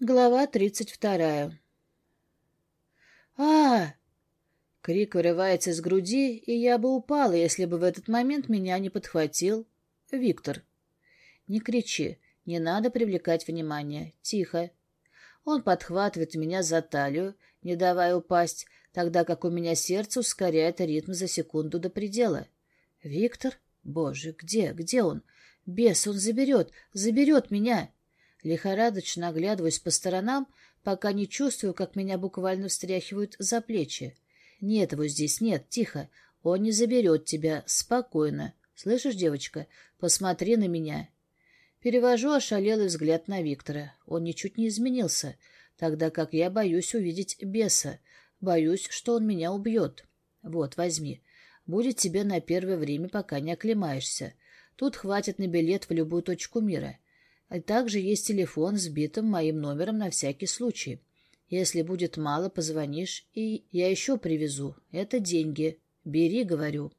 Глава тридцать вторая. а Крик вырывается из груди, и я бы упала, если бы в этот момент меня не подхватил Виктор. «Не кричи, не надо привлекать внимание. Тихо». Он подхватывает меня за талию, не давая упасть, тогда как у меня сердце ускоряет ритм за секунду до предела. «Виктор? Боже, где, где он? Бес, он заберет, заберет меня!» Лихорадочно оглядываюсь по сторонам, пока не чувствую, как меня буквально встряхивают за плечи. Нет его здесь, нет, тихо. Он не заберет тебя, спокойно. Слышишь, девочка, посмотри на меня. Перевожу ошалелый взгляд на Виктора. Он ничуть не изменился, тогда как я боюсь увидеть беса. Боюсь, что он меня убьет. Вот, возьми. Будет тебе на первое время, пока не оклемаешься. Тут хватит на билет в любую точку мира. А также есть телефон с битым моим номером на всякий случай. Если будет мало, позвонишь, и я еще привезу. Это деньги. Бери, говорю.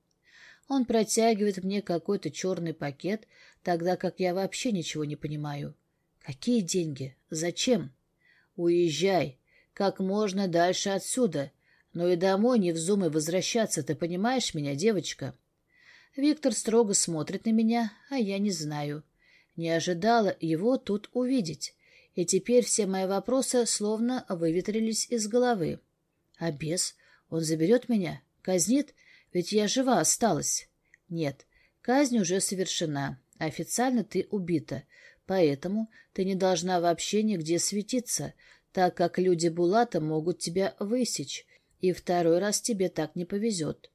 Он протягивает мне какой-то черный пакет, тогда как я вообще ничего не понимаю. Какие деньги? Зачем? Уезжай. Как можно дальше отсюда. Но и домой не вздумай возвращаться, ты понимаешь меня, девочка? Виктор строго смотрит на меня, а я не знаю. Не ожидала его тут увидеть, и теперь все мои вопросы словно выветрились из головы. А бес? Он заберет меня? Казнит? Ведь я жива осталась. Нет, казнь уже совершена. Официально ты убита, поэтому ты не должна вообще нигде светиться, так как люди Булата могут тебя высечь, и второй раз тебе так не повезет.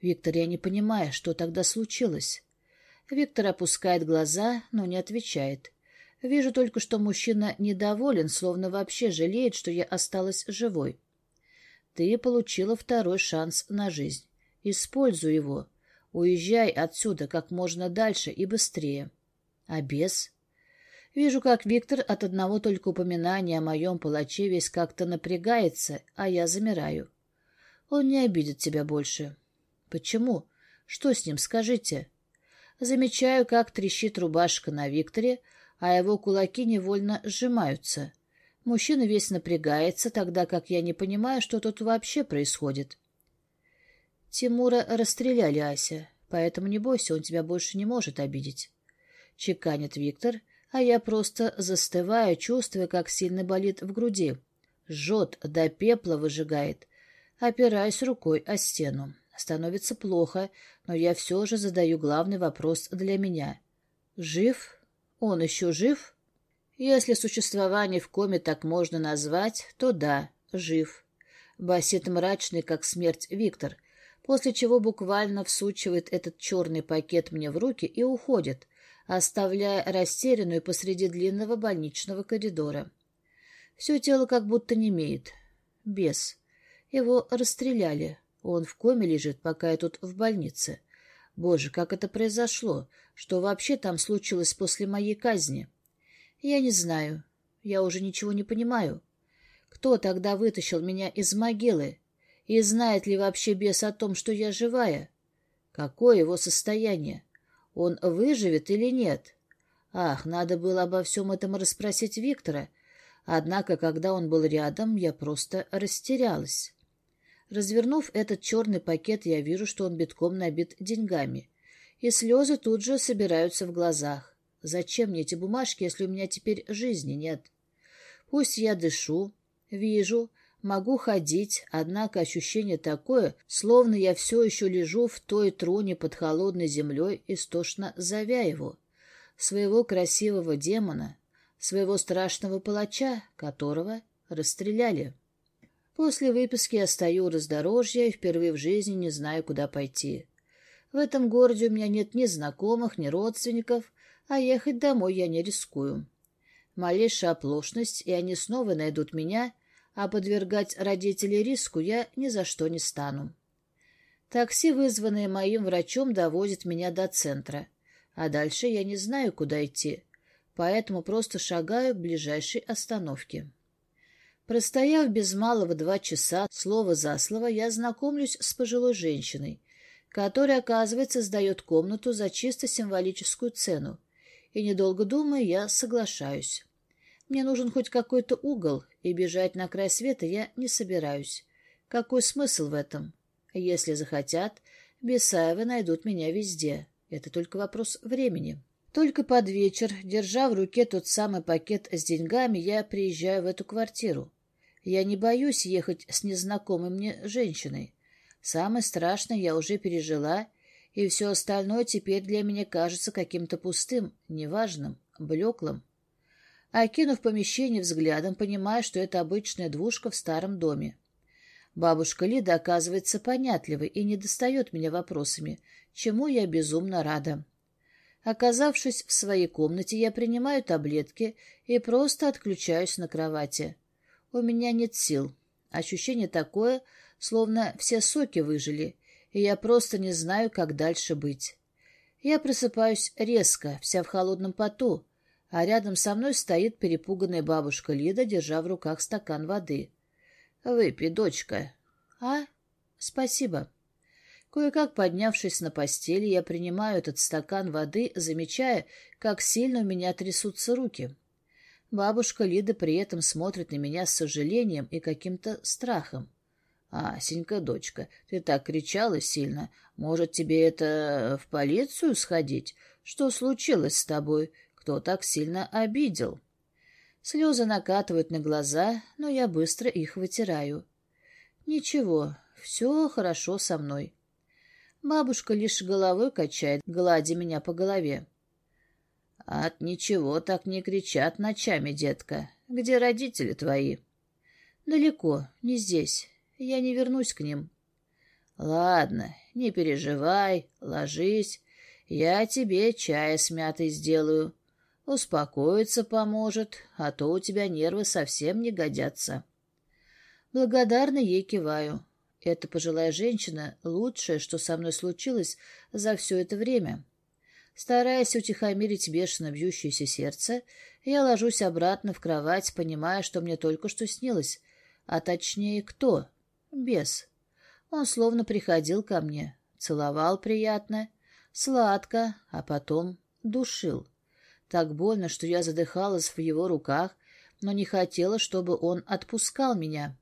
Виктор, я не понимаю, что тогда случилось. Виктор опускает глаза, но не отвечает. Вижу только, что мужчина недоволен, словно вообще жалеет, что я осталась живой. Ты получила второй шанс на жизнь. Используй его. Уезжай отсюда как можно дальше и быстрее. А без? Вижу, как Виктор от одного только упоминания о моем палаче весь как-то напрягается, а я замираю. Он не обидит тебя больше. Почему? Что с ним, скажите? Замечаю, как трещит рубашка на Викторе, а его кулаки невольно сжимаются. Мужчина весь напрягается, тогда как я не понимаю, что тут вообще происходит. Тимура расстреляли, Ася, поэтому не бойся, он тебя больше не может обидеть. Чеканит Виктор, а я просто застываю, чувствуя, как сильно болит в груди. Жжет, до пепла выжигает. Опираюсь рукой о стену. Становится плохо, но я все же задаю главный вопрос для меня. Жив? Он еще жив? Если существование в коме так можно назвать, то да, жив. Басит мрачный, как смерть Виктор, после чего буквально всучивает этот черный пакет мне в руки и уходит, оставляя растерянную посреди длинного больничного коридора. Все тело как будто не имеет. Бес. Его расстреляли. Он в коме лежит, пока я тут в больнице. Боже, как это произошло? Что вообще там случилось после моей казни? Я не знаю. Я уже ничего не понимаю. Кто тогда вытащил меня из могилы? И знает ли вообще бес о том, что я живая? Какое его состояние? Он выживет или нет? Ах, надо было обо всем этом расспросить Виктора. Однако, когда он был рядом, я просто растерялась. Развернув этот черный пакет, я вижу, что он битком набит деньгами. И слезы тут же собираются в глазах. Зачем мне эти бумажки, если у меня теперь жизни нет? Пусть я дышу, вижу, могу ходить, однако ощущение такое, словно я все еще лежу в той троне под холодной землей, истошно зовя его, своего красивого демона, своего страшного палача, которого расстреляли. После выписки я стою у раздорожья и впервые в жизни не знаю, куда пойти. В этом городе у меня нет ни знакомых, ни родственников, а ехать домой я не рискую. Малейшая оплошность, и они снова найдут меня, а подвергать родителей риску я ни за что не стану. Такси, вызванное моим врачом, довозит меня до центра, а дальше я не знаю, куда идти, поэтому просто шагаю к ближайшей остановке. Простояв без малого два часа, слово за слово, я знакомлюсь с пожилой женщиной, которая, оказывается, сдает комнату за чисто символическую цену. И, недолго думая, я соглашаюсь. Мне нужен хоть какой-то угол, и бежать на край света я не собираюсь. Какой смысл в этом? Если захотят, Бесаевы найдут меня везде. Это только вопрос времени. Только под вечер, держа в руке тот самый пакет с деньгами, я приезжаю в эту квартиру. Я не боюсь ехать с незнакомой мне женщиной. Самое страшное я уже пережила, и все остальное теперь для меня кажется каким-то пустым, неважным, блеклым. Окинув помещение взглядом, понимая, что это обычная двушка в старом доме. Бабушка Лида оказывается понятливой и не достает меня вопросами, чему я безумно рада. Оказавшись в своей комнате, я принимаю таблетки и просто отключаюсь на кровати. У меня нет сил. Ощущение такое, словно все соки выжили, и я просто не знаю, как дальше быть. Я просыпаюсь резко, вся в холодном поту, а рядом со мной стоит перепуганная бабушка Лида, держа в руках стакан воды. «Выпей, дочка». «А? Спасибо». Кое-как поднявшись на постели, я принимаю этот стакан воды, замечая, как сильно у меня трясутся руки. Бабушка Лида при этом смотрит на меня с сожалением и каким-то страхом. «Асенька, дочка, ты так кричала сильно. Может, тебе это в полицию сходить? Что случилось с тобой? Кто так сильно обидел?» Слезы накатывают на глаза, но я быстро их вытираю. Ничего, все хорошо со мной. Бабушка лишь головой качает, гладя меня по голове. От ничего так не кричат ночами, детка. Где родители твои? Далеко, не здесь. Я не вернусь к ним. Ладно, не переживай, ложись. Я тебе чая с мятой сделаю. Успокоиться поможет, а то у тебя нервы совсем не годятся. Благодарно ей киваю. Эта пожилая женщина — лучшее, что со мной случилось за все это время. Стараясь утихомирить бешено бьющееся сердце, я ложусь обратно в кровать, понимая, что мне только что снилось. А точнее, кто? Бес. Он словно приходил ко мне, целовал приятно, сладко, а потом душил. Так больно, что я задыхалась в его руках, но не хотела, чтобы он отпускал меня.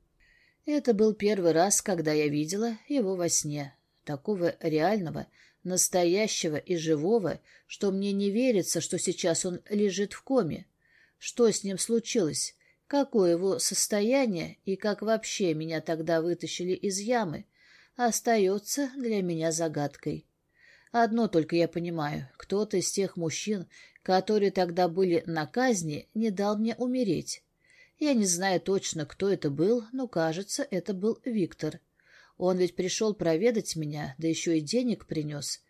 Это был первый раз, когда я видела его во сне, такого реального, настоящего и живого, что мне не верится, что сейчас он лежит в коме. Что с ним случилось? Какое его состояние и как вообще меня тогда вытащили из ямы, остается для меня загадкой. Одно только я понимаю, кто-то из тех мужчин, которые тогда были на казни, не дал мне умереть. Я не знаю точно, кто это был, но, кажется, это был Виктор. Он ведь пришел проведать меня, да еще и денег принес.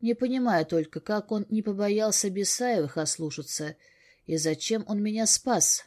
Не понимаю только, как он не побоялся Бесаевых ослушаться, и зачем он меня спас,